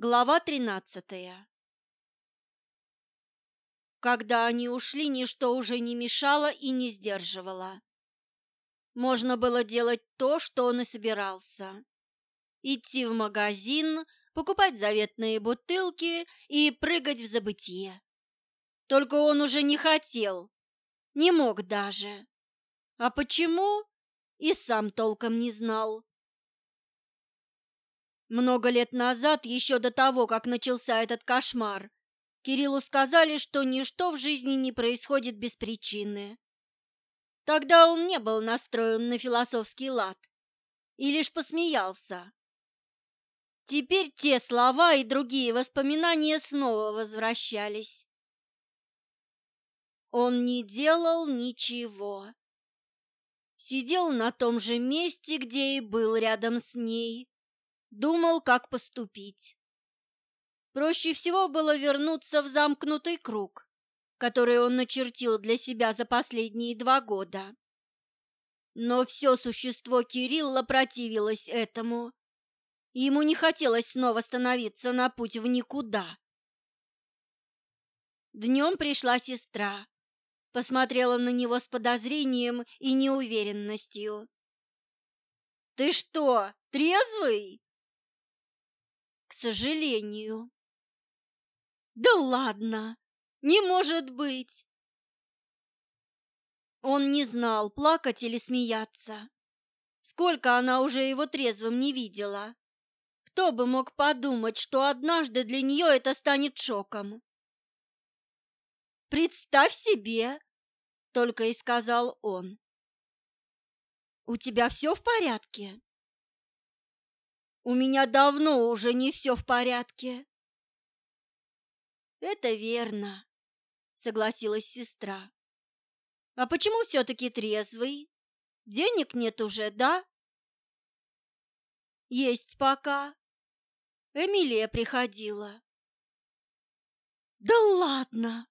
Глава тринадцатая Когда они ушли, ничто уже не мешало и не сдерживало. Можно было делать то, что он и собирался. Идти в магазин, покупать заветные бутылки и прыгать в забытье. Только он уже не хотел, не мог даже. А почему? И сам толком не знал. Много лет назад, еще до того, как начался этот кошмар, Кириллу сказали, что ничто в жизни не происходит без причины. Тогда он не был настроен на философский лад и лишь посмеялся. Теперь те слова и другие воспоминания снова возвращались. Он не делал ничего. Сидел на том же месте, где и был рядом с ней, думал, как поступить. Проще всего было вернуться в замкнутый круг, который он начертил для себя за последние два года. Но все существо Кирилла противилось этому. Ему не хотелось снова становиться на путь в никуда. Днем пришла сестра, посмотрела на него с подозрением и неуверенностью. «Ты что, трезвый?» Сожалению. Да ладно, не может быть. Он не знал, плакать или смеяться. Сколько она уже его трезвым не видела. Кто бы мог подумать, что однажды для нее это станет шоком. «Представь себе!» — только и сказал он. «У тебя все в порядке?» У меня давно уже не все в порядке. Это верно, согласилась сестра. А почему все-таки трезвый? Денег нет уже, да? Есть пока. Эмилия приходила. Да ладно!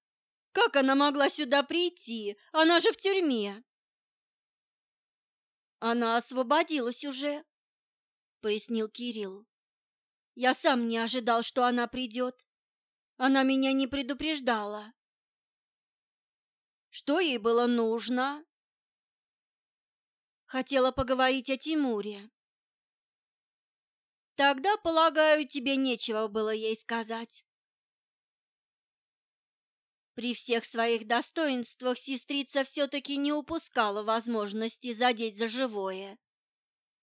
Как она могла сюда прийти? Она же в тюрьме. Она освободилась уже, — пояснил Кирилл. «Я сам не ожидал, что она придет. Она меня не предупреждала». «Что ей было нужно?» «Хотела поговорить о Тимуре». «Тогда, полагаю, тебе нечего было ей сказать». При всех своих достоинствах сестрица все-таки не упускала возможности задеть за живое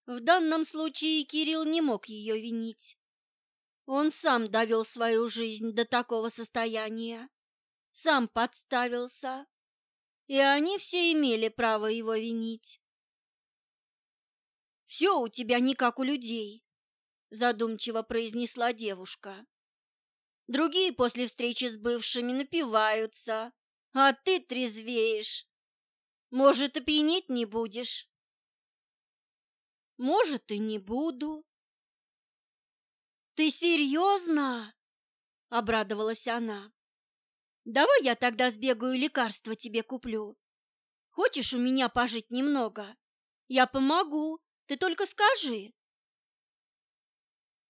в данном случае Кирилл не мог ее винить. Он сам довел свою жизнь до такого состояния, сам подставился, и они все имели право его винить. «Все у тебя не как у людей», — задумчиво произнесла девушка. «Другие после встречи с бывшими напиваются, а ты трезвеешь. Может, и пьянеть не будешь?» Может, и не буду. Ты серьезно? Обрадовалась она. Давай я тогда сбегаю лекарства тебе куплю. Хочешь у меня пожить немного? Я помогу, ты только скажи.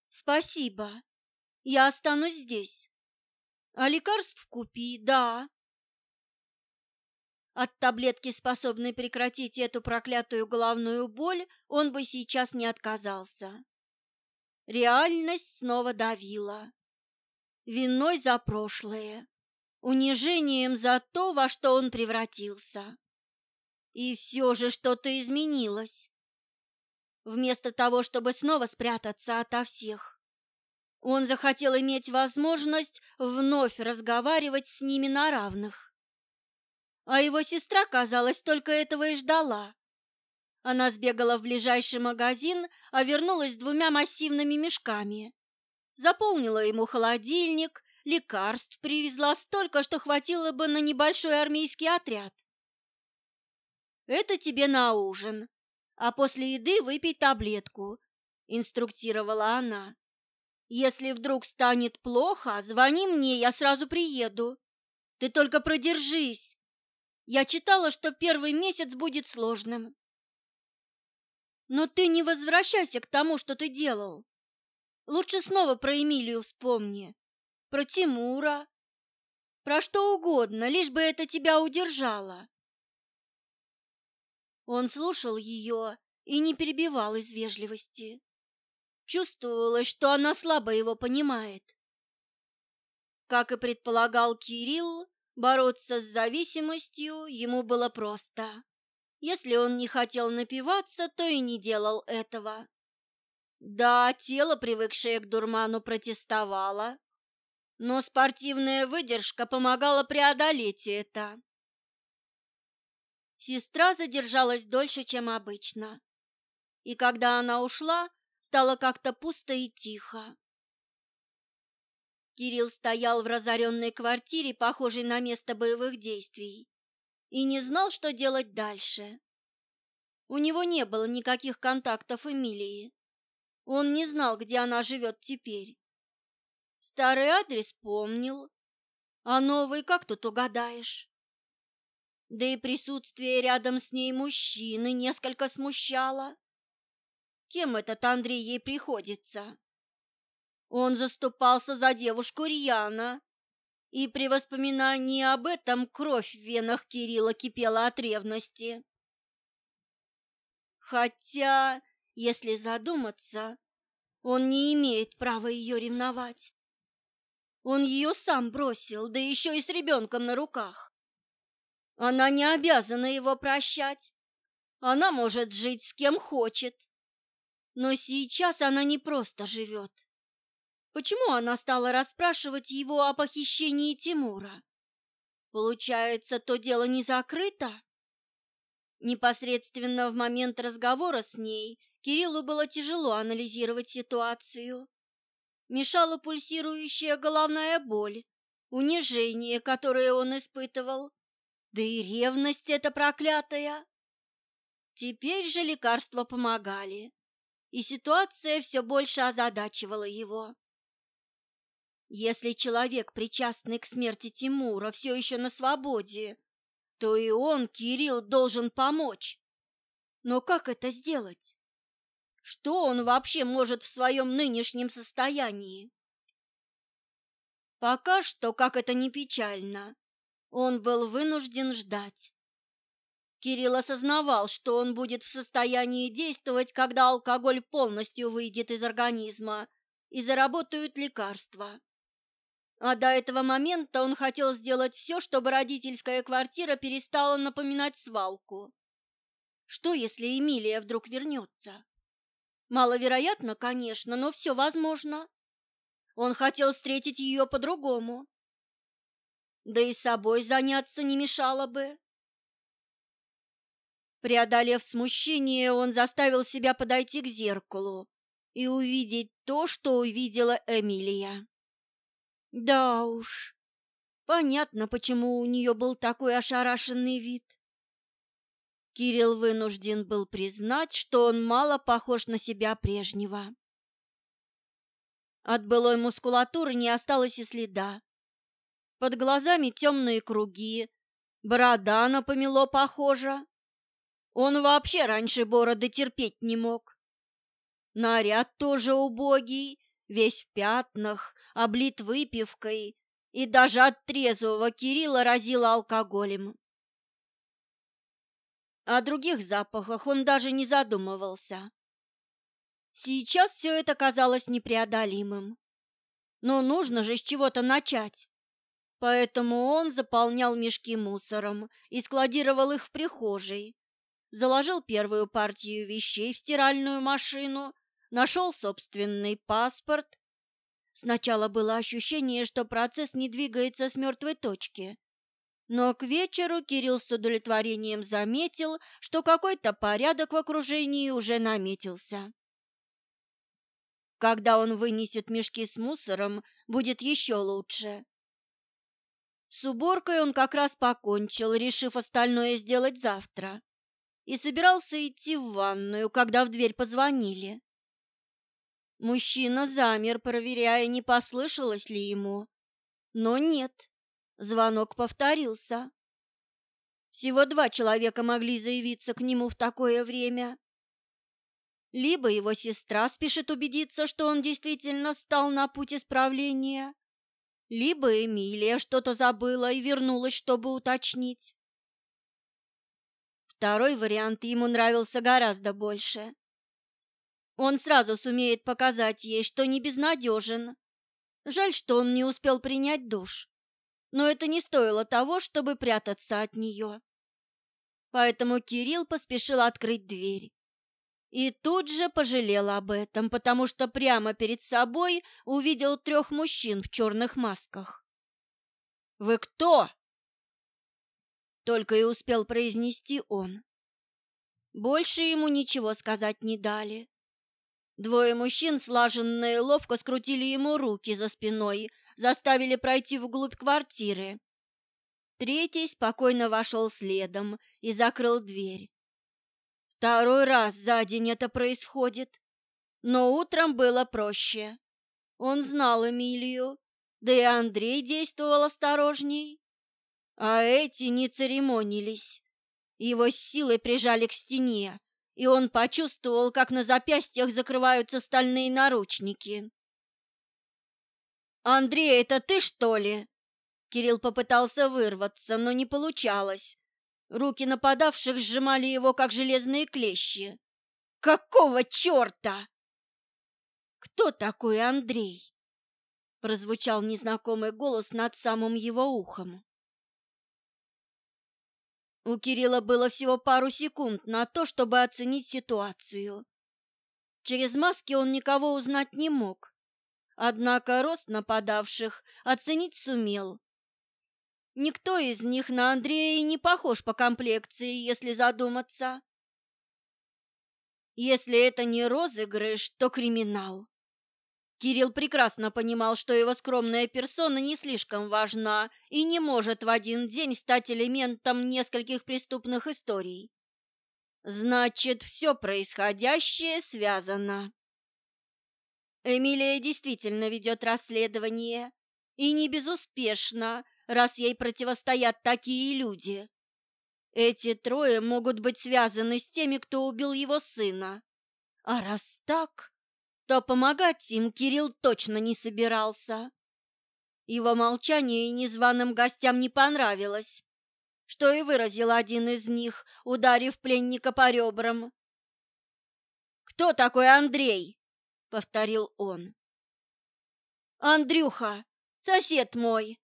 Спасибо, я останусь здесь. А лекарств купи, да. От таблетки, способной прекратить эту проклятую головную боль, он бы сейчас не отказался. Реальность снова давила. Виной за прошлое, унижением за то, во что он превратился. И все же что-то изменилось. Вместо того, чтобы снова спрятаться ото всех, он захотел иметь возможность вновь разговаривать с ними на равных. А его сестра, казалось, только этого и ждала. Она сбегала в ближайший магазин, а вернулась с двумя массивными мешками. Заполнила ему холодильник, лекарств привезла столько, что хватило бы на небольшой армейский отряд. «Это тебе на ужин, а после еды выпей таблетку», — инструктировала она. «Если вдруг станет плохо, звони мне, я сразу приеду. Ты только продержись, я читала, что первый месяц будет сложным. Но ты не возвращайся к тому, что ты делал. Лучше снова про Эмилию вспомни, про Тимура, про что угодно, лишь бы это тебя удержало. Он слушал ее и не перебивал из вежливости. Чувствовалось, что она слабо его понимает. Как и предполагал Кирилл, бороться с зависимостью ему было просто. Если он не хотел напиваться, то и не делал этого. Да, тело, привыкшее к дурману, протестовало, но спортивная выдержка помогала преодолеть это. Сестра задержалась дольше, чем обычно, и когда она ушла, стало как-то пусто и тихо. Кирилл стоял в разоренной квартире, похожей на место боевых действий, и не знал, что делать дальше. У него не было никаких контактов Эмилии. Он не знал, где она живет теперь. Старый адрес помнил, а новый как тут угадаешь? Да и присутствие рядом с ней мужчины несколько смущало. Кем этот Андрей ей приходится? Он заступался за девушку Рьяна, и при воспоминании об этом кровь в венах Кирилла кипела от ревности. Хотя, если задуматься, он не имеет права ее ревновать. Он ее сам бросил, да еще и с ребенком на руках. Она не обязана его прощать. Она может жить с кем хочет. Но сейчас она не просто живет. Почему она стала расспрашивать его о похищении Тимура? Получается, то дело не закрыто? Непосредственно в момент разговора с ней Кириллу было тяжело анализировать ситуацию. Мешала пульсирующая головная боль, унижение, которое он испытывал, да и ревность эта проклятая. Теперь же лекарства помогали и ситуация все больше озадачивала его. Если человек, причастный к смерти Тимура, все еще на свободе, то и он, Кирилл, должен помочь. Но как это сделать? Что он вообще может в своем нынешнем состоянии? Пока что, как это не печально, он был вынужден ждать. Кирилл осознавал, что он будет в состоянии действовать, когда алкоголь полностью выйдет из организма и заработают лекарства. А до этого момента он хотел сделать все, чтобы родительская квартира перестала напоминать свалку. Что, если Эмилия вдруг вернется? Маловероятно, конечно, но все возможно. Он хотел встретить ее по-другому. Да и собой заняться не мешало бы. Преодолев смущение, он заставил себя подойти к зеркалу и увидеть то, что увидела Эмилия. Да уж, понятно, почему у нее был такой ошарашенный вид. Кирилл вынужден был признать, что он мало похож на себя прежнего. От былой мускулатуры не осталось и следа. Под глазами темные круги, борода на помело похожа. Он вообще раньше бороды терпеть не мог. Наряд тоже убогий, весь в пятнах, облит выпивкой, и даже от трезвого Кирилла разило алкоголем. О других запахах он даже не задумывался. Сейчас все это казалось непреодолимым. Но нужно же с чего-то начать. Поэтому он заполнял мешки мусором и складировал их в прихожей, заложил первую партию вещей в стиральную машину, нашел собственный паспорт. Сначала было ощущение, что процесс не двигается с мертвой точки. Но к вечеру Кирилл с удовлетворением заметил, что какой-то порядок в окружении уже наметился. Когда он вынесет мешки с мусором, будет еще лучше. С уборкой он как раз покончил, решив остальное сделать завтра и собирался идти в ванную, когда в дверь позвонили. Мужчина замер, проверяя, не послышалось ли ему. Но нет, звонок повторился. Всего два человека могли заявиться к нему в такое время. Либо его сестра спешит убедиться, что он действительно стал на путь исправления, либо Эмилия что-то забыла и вернулась, чтобы уточнить. Второй вариант ему нравился гораздо больше. Он сразу сумеет показать ей, что не безнадежен. Жаль, что он не успел принять душ, но это не стоило того, чтобы прятаться от нее. Поэтому Кирилл поспешил открыть дверь. И тут же пожалел об этом, потому что прямо перед собой увидел трех мужчин в черных масках. «Вы кто?» Только и успел произнести он. Больше ему ничего сказать не дали. Двое мужчин слаженно и ловко скрутили ему руки за спиной, заставили пройти вглубь квартиры. Третий спокойно вошел следом и закрыл дверь. Второй раз за день это происходит. Но утром было проще. Он знал Эмилию, да и Андрей действовал осторожней. А эти не церемонились. Его силой прижали к стене, и он почувствовал, как на запястьях закрываются стальные наручники. «Андрей, это ты, что ли?» Кирилл попытался вырваться, но не получалось. Руки нападавших сжимали его, как железные клещи. «Какого черта?» «Кто такой Андрей?» Прозвучал незнакомый голос над самым его ухом. У Кирилла было всего пару секунд на то, чтобы оценить ситуацию. Через маски он никого узнать не мог, однако рост нападавших оценить сумел Никто из них на Андрея не похож по комплекции, если задуматься. Если это не розыгрыш, то криминал. Кирилл прекрасно понимал, что его скромная персона не слишком важна и не может в один день стать элементом нескольких преступных историй. Значит, все происходящее связано. Эмилия действительно ведет расследование, и не безуспешно, раз ей противостоят такие люди. Эти трое могут быть связаны с теми, кто убил его сына. А раз так, то помогать им Кирилл точно не собирался. Его молчание незваным гостям не понравилось, что и выразил один из них, ударив пленника по ребрам. «Кто такой Андрей?» — повторил он. «Андрюха, сосед мой!»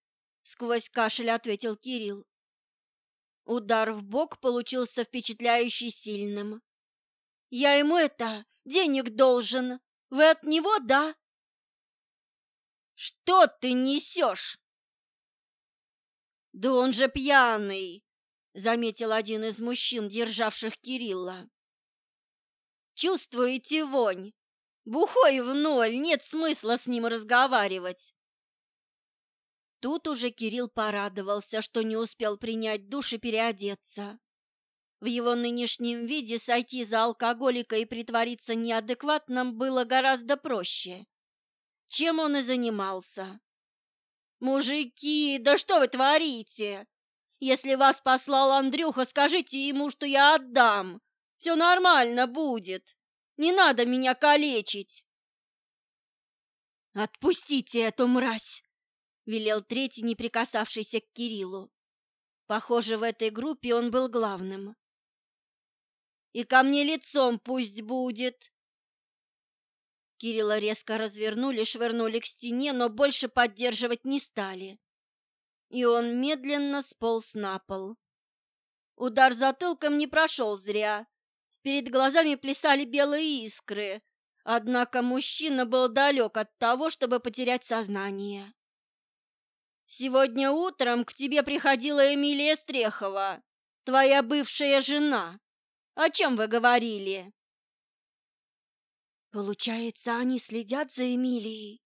сквозь кашель ответил Кирилл. Удар в бок получился впечатляюще сильным. Я ему это, денег должен. Вы от него, да? Что ты несешь? Да он же пьяный, заметил один из мужчин, державших Кирилла. Чувствуете вонь? Бухой в ноль, нет смысла с ним разговаривать. Тут уже Кирилл порадовался, что не успел принять душ и переодеться. В его нынешнем виде сойти за алкоголика и притвориться неадекватным было гораздо проще, чем он и занимался. «Мужики, да что вы творите? Если вас послал Андрюха, скажите ему, что я отдам. Все нормально будет. Не надо меня калечить». «Отпустите эту мразь!» велел третий, не прикасавшийся к Кириллу. Похоже, в этой группе он был главным. И ко мне лицом пусть будет. Кирилла резко развернули, швырнули к стене, но больше поддерживать не стали. И он медленно сполз на пол. Удар затылком не прошел зря. Перед глазами плясали белые искры, однако мужчина был далек от того, чтобы потерять сознание. Сегодня утром к тебе приходила Эмилия Стрехова, твоя бывшая жена. О чем вы говорили? Получается, они следят за Эмилией.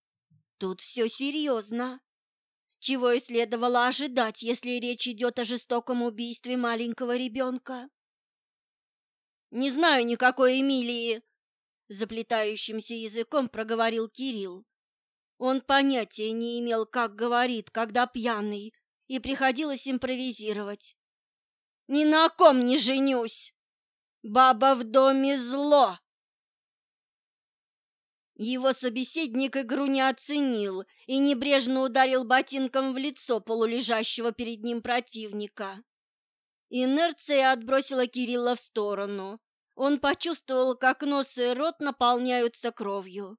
Тут все серьезно. Чего и следовало ожидать, если речь идет о жестоком убийстве маленького ребенка. Не знаю никакой Эмилии, заплетающимся языком проговорил Кирилл. Он понятия не имел, как говорит, когда пьяный, и приходилось импровизировать. «Ни на ком не женюсь! Баба в доме зло!» Его собеседник игру не оценил и небрежно ударил ботинком в лицо полулежащего перед ним противника. Инерция отбросила Кирилла в сторону. Он почувствовал, как нос и рот наполняются кровью.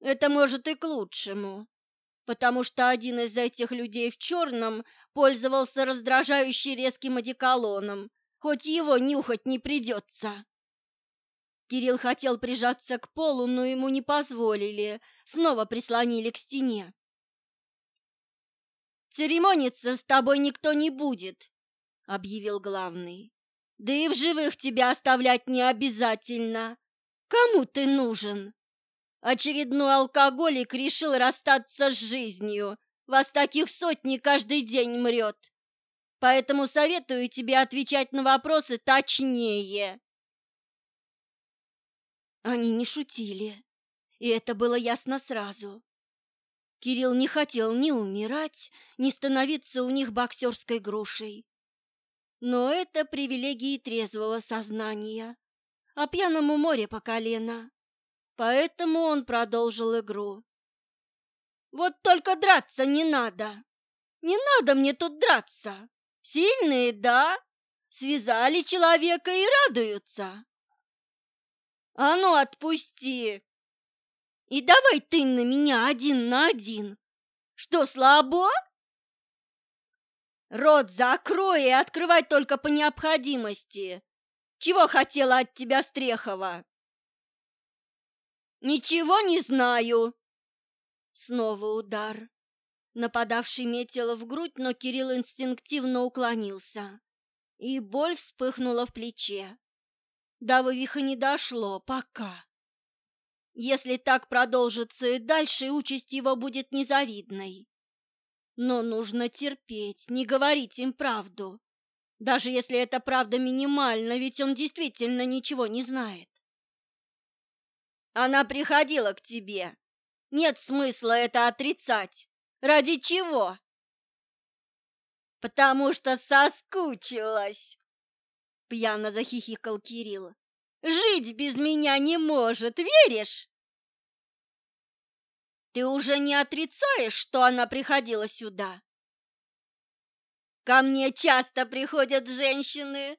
Это может и к лучшему, потому что один из этих людей в черном пользовался раздражающе резким одеколоном, хоть его нюхать не придется. Кирилл хотел прижаться к полу, но ему не позволили, снова прислонили к стене. «Церемониться с тобой никто не будет», — объявил главный. «Да и в живых тебя оставлять не обязательно. Кому ты нужен?» Очередной алкоголик решил расстаться с жизнью. Вас таких сотни каждый день мрет. Поэтому советую тебе отвечать на вопросы точнее. Они не шутили, и это было ясно сразу. Кирилл не хотел ни умирать, ни становиться у них боксерской грушей. Но это привилегии трезвого сознания, а пьяному море по колено. Поэтому он продолжил игру. «Вот только драться не надо! Не надо мне тут драться! Сильные, да, связали человека и радуются, а ну отпусти! И давай ты на меня один на один. Что, слабо? Рот закрой и открывай только по необходимости. Чего хотела от тебя Стрехова? Ничего не знаю. Снова удар. Нападавший метил в грудь, но Кирилл инстинктивно уклонился, и боль вспыхнула в плече. До вывиха не дошло пока. Если так продолжится и дальше, участь его будет незавидной. Но нужно терпеть, не говорить им правду. Даже если эта правда минимальна, ведь он действительно ничего не знает. Она приходила к тебе. Нет смысла это отрицать. Ради чего? Потому что соскучилась. Пьяно захихикал Кирилл. Жить без меня не может, веришь? Ты уже не отрицаешь, что она приходила сюда? Ко мне часто приходят женщины.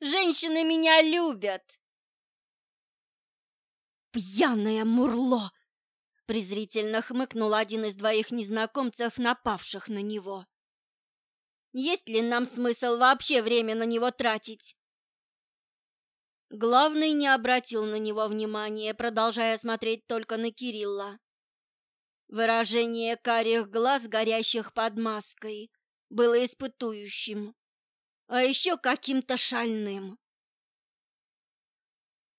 Женщины меня любят. Пьяное мурло! Презрительно хмыкнул один из двоих незнакомцев, напавших на него. Есть ли нам смысл вообще время на него тратить? Главный не обратил на него внимания, продолжая смотреть только на Кирилла. Выражение карих глаз, горящих под маской, было испытующим, а еще каким-то шальным.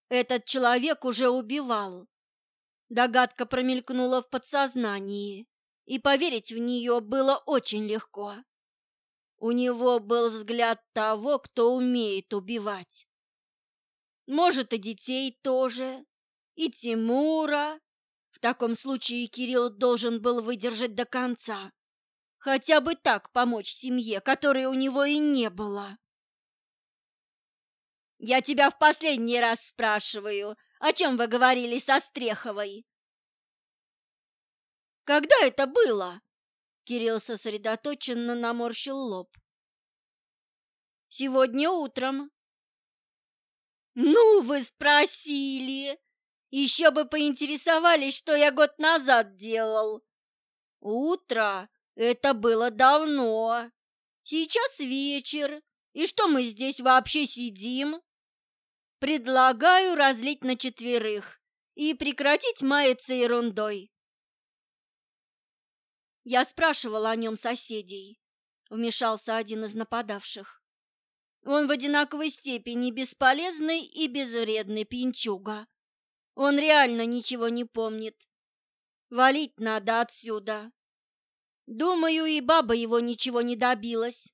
Этот человек уже убивал. Догадка промелькнула в подсознании, и поверить в нее было очень легко. У него был взгляд того, кто умеет убивать. Может, и детей тоже, и Тимура. В таком случае Кирилл должен был выдержать до конца. Хотя бы так помочь семье, которой у него и не было. «Я тебя в последний раз спрашиваю, о чем вы говорили со Стреховой?» «Когда это было?» Кирилл сосредоточенно наморщил лоб. Сегодня утром. Ну, вы спросили. Еще бы поинтересовались, что я год назад делал. Утро — это было давно. Сейчас вечер. И что мы здесь вообще сидим? Предлагаю разлить на четверых и прекратить маяться ерундой. Я спрашивала о нем соседей, вмешался один из нападавших. Он в одинаковой степени бесполезный и безвредный пьянчуга. Он реально ничего не помнит. Валить надо отсюда. Думаю, и баба его ничего не добилась.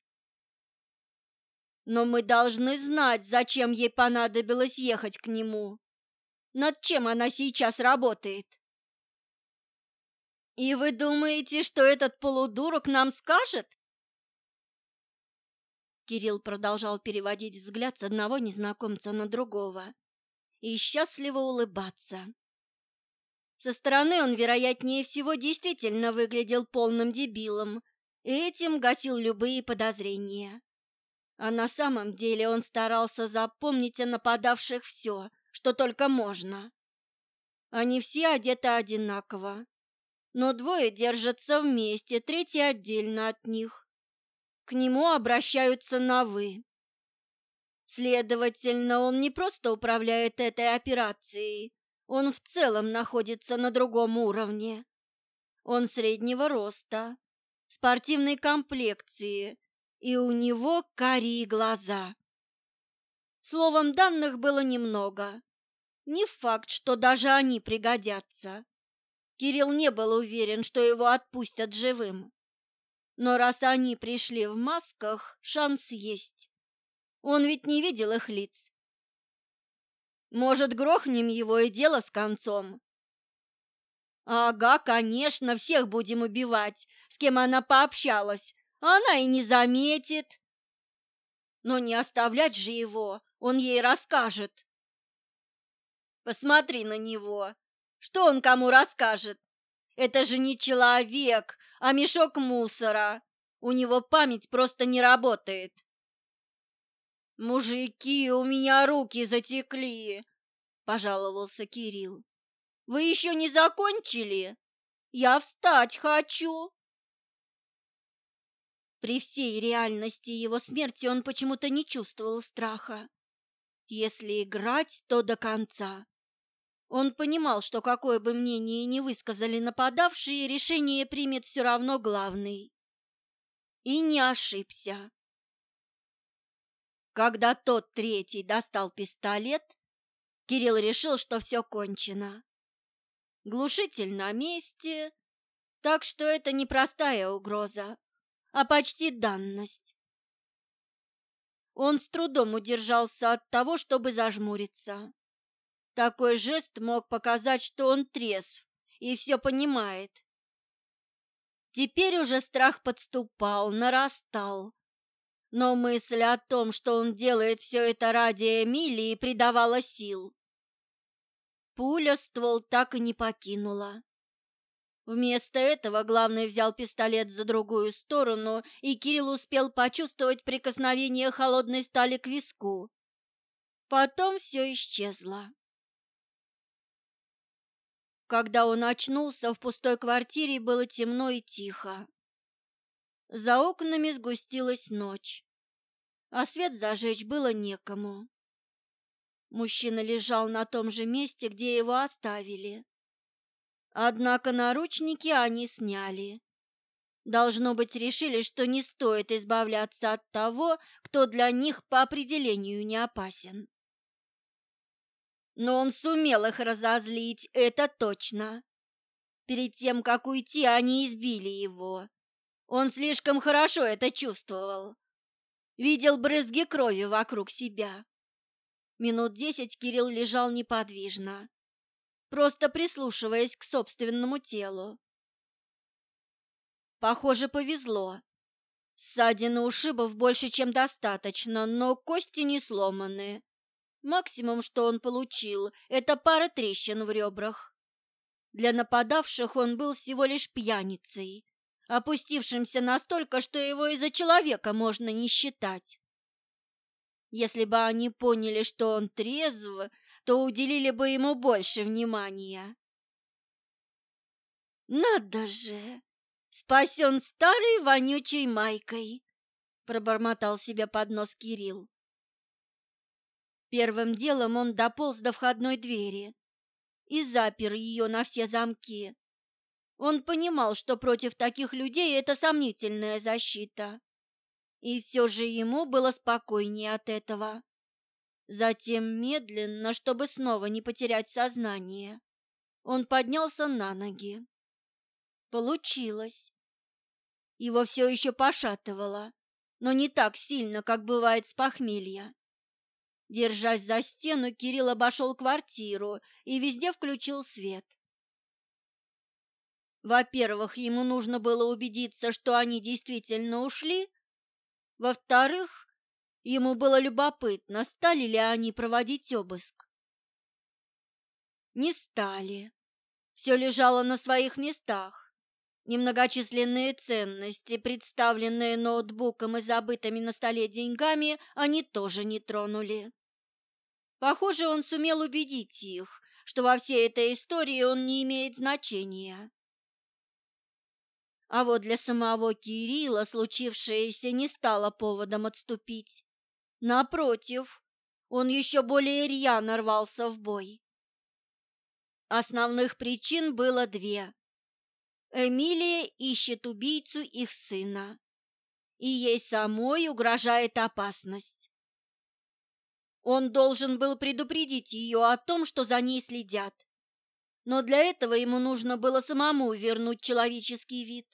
Но мы должны знать, зачем ей понадобилось ехать к нему. Над чем она сейчас работает. И вы думаете, что этот полудурок нам скажет? Кирилл продолжал переводить взгляд с одного незнакомца на другого и счастливо улыбаться. Со стороны он, вероятнее всего, действительно выглядел полным дебилом, и этим гасил любые подозрения. А на самом деле он старался запомнить о нападавших все, что только можно. Они все одеты одинаково, но двое держатся вместе, третий отдельно от них. К нему обращаются на «вы». Следовательно, он не просто управляет этой операцией, он в целом находится на другом уровне. Он среднего роста, спортивной комплекции, и у него карие глаза. Словом, данных было немного. Не факт, что даже они пригодятся. Кирилл не был уверен, что его отпустят живым. Но раз они пришли в масках, шанс есть. Он ведь не видел их лиц. Может, грохнем его и дело с концом? Ага, конечно, всех будем убивать, с кем она пообщалась. Она и не заметит. Но не оставлять же его, он ей расскажет. Посмотри на него. Что он кому расскажет? Это же не человек, а мешок мусора. У него память просто не работает. «Мужики, у меня руки затекли!» — пожаловался Кирилл. «Вы еще не закончили? Я встать хочу!» При всей реальности его смерти он почему-то не чувствовал страха. Если играть, то до конца. Он понимал, что какое бы мнение ни высказали нападавшие, решение примет все равно главный. И не ошибся. Когда тот третий достал пистолет, Кирилл решил, что все кончено. Глушитель на месте, так что это не простая угроза, а почти данность. Он с трудом удержался от того, чтобы зажмуриться. Такой жест мог показать, что он трезв и все понимает. Теперь уже страх подступал, нарастал, но мысль о том, что он делает все это ради Эмилии, придавала сил. Пуля ствол так и не покинула. Вместо этого главный взял пистолет за другую сторону, и Кирилл успел почувствовать прикосновение холодной стали к виску. Потом все исчезло. Когда он очнулся, в пустой квартире было темно и тихо. За окнами сгустилась ночь, а свет зажечь было некому. Мужчина лежал на том же месте, где его оставили. Однако наручники они сняли. Должно быть, решили, что не стоит избавляться от того, кто для них по определению не опасен. Но он сумел их разозлить, это точно. Перед тем, как уйти, они избили его, он слишком хорошо это чувствовал. Видел брызги крови вокруг себя. Минут десять Кирилл лежал неподвижно, просто прислушиваясь к собственному телу. Похоже, повезло. Ссадины ушибов больше, чем достаточно, но кости не сломаны. Максимум, что он получил, это пара трещин в ребрах. Для нападавших он был всего лишь пьяницей, опустившимся настолько, что его из-за человека можно не считать. Если бы они поняли, что он трезв, то уделили бы ему больше внимания. «Надо же! Спасен старой вонючей майкой!» — пробормотал себе под нос Кирилл. Первым делом он дополз до входной двери и запер ее на все замки. Он понимал, что против таких людей это сомнительная защита. И все же ему было спокойнее от этого. Затем медленно, чтобы снова не потерять сознание, он поднялся на ноги. Получилось. Его все еще пошатывало, но не так сильно, как бывает с похмелья. Держась за стену, Кирилл обошел квартиру и везде включил свет. Во-первых, ему нужно было убедиться, что они действительно ушли. Во-вторых, ему было любопытно, стали ли они проводить обыск. Не стали. Все лежало на своих местах. Немногочисленные ценности, представленные ноутбуком и забытыми на столе деньгами, они тоже не тронули. Похоже, он сумел убедить их, что во всей этой истории он не имеет значения. А вот для самого Кирилла случившееся не стало поводом отступить. Напротив, он еще более рьяно рвался в бой. Основных причин было две. Эмилия ищет убийцу их сына, и ей самой угрожает опасность. Он должен был предупредить ее о том, что за ней следят, но для этого ему нужно было самому вернуть человеческий вид.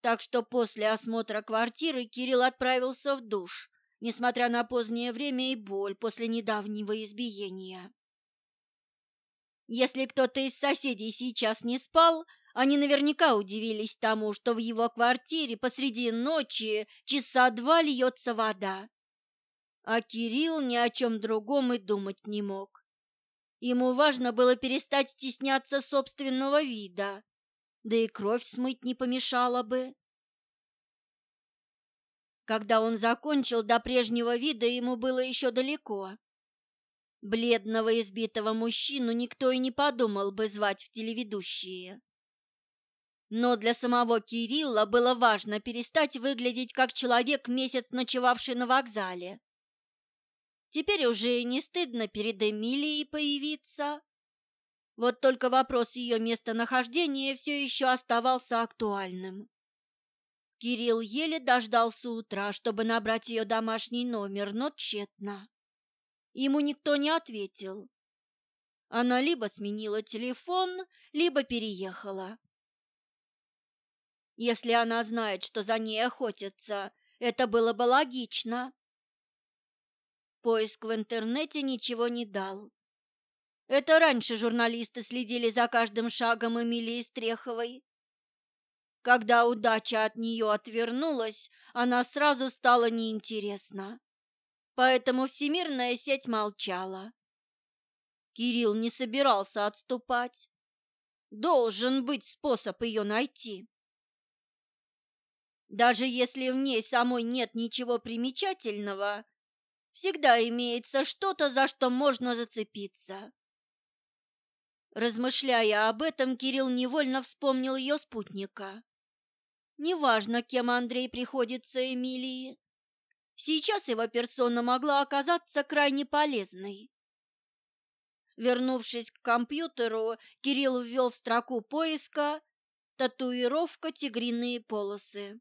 Так что после осмотра квартиры Кирилл отправился в душ, несмотря на позднее время и боль после недавнего избиения. Если кто-то из соседей сейчас не спал, они наверняка удивились тому, что в его квартире посреди ночи часа два льется вода. А Кирилл ни о чем другом и думать не мог. Ему важно было перестать стесняться собственного вида, да и кровь смыть не помешала бы. Когда он закончил, до прежнего вида ему было еще далеко. Бледного избитого мужчину никто и не подумал бы звать в телеведущие. Но для самого Кирилла было важно перестать выглядеть как человек, месяц ночевавший на вокзале. Теперь уже и не стыдно перед Эмилией появиться. Вот только вопрос ее местонахождения все еще оставался актуальным. Кирилл еле дождался утра, чтобы набрать ее домашний номер, но тщетно. Ему никто не ответил. Она либо сменила телефон, либо переехала. Если она знает, что за ней охотятся, это было бы логично. Поиск в интернете ничего не дал. Это раньше журналисты следили за каждым шагом Эмилии Стреховой. Когда удача от нее отвернулась, она сразу стала неинтересна поэтому всемирная сеть молчала. Кирилл не собирался отступать. Должен быть способ ее найти. Даже если в ней самой нет ничего примечательного, всегда имеется что-то, за что можно зацепиться. Размышляя об этом, Кирилл невольно вспомнил ее спутника. Неважно, кем Андрей приходится Эмилии, Сейчас его персона могла оказаться крайне полезной. Вернувшись к компьютеру, Кирилл ввел в строку поиска «Татуировка тигриные полосы».